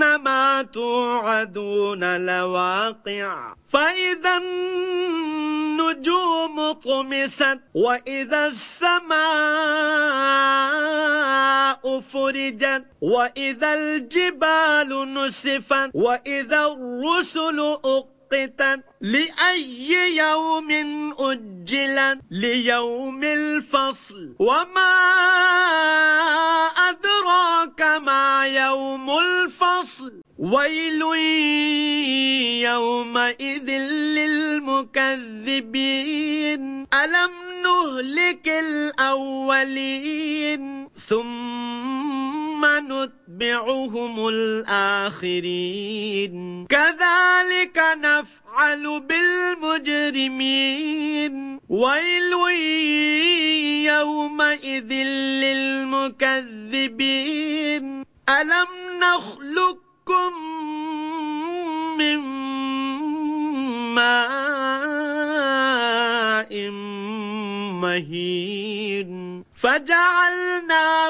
إنما توعدون لواقع. فإذا النجوم طمست وإذا السماء فرجت وإذا الجبال نسفت وإذا الرسل أقتلت أقتت لأي يوم أجلت ليوم الفصل وما أدراك ما يوم الفصل ويل يومئذ للمكذبين ألم نهلك الأولين ثم نتبعهم الآخرين. كذلك نفعل بالمجرمين. ويل يومئذ للمكذبين. ألم نخلقكم من ماء مهين؟ فجعلناه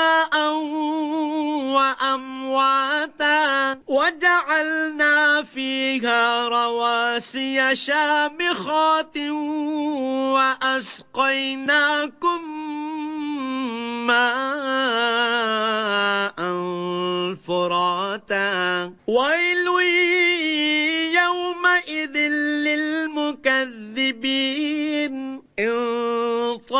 وأمواتا وجعلنا فيها رواسي شامخات وأسقيناكم ماء فراتا. ويل يومئذ للمكذبين.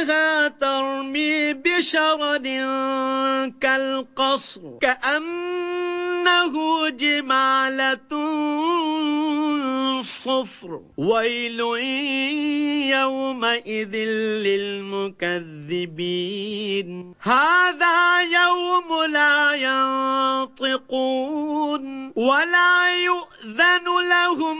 إنها ترمي بشرد كالقصر كأنه جمالة صفر. ويل يومئذ للمكذبين. هذا يوم لا ينطقون ولا يؤذن لهم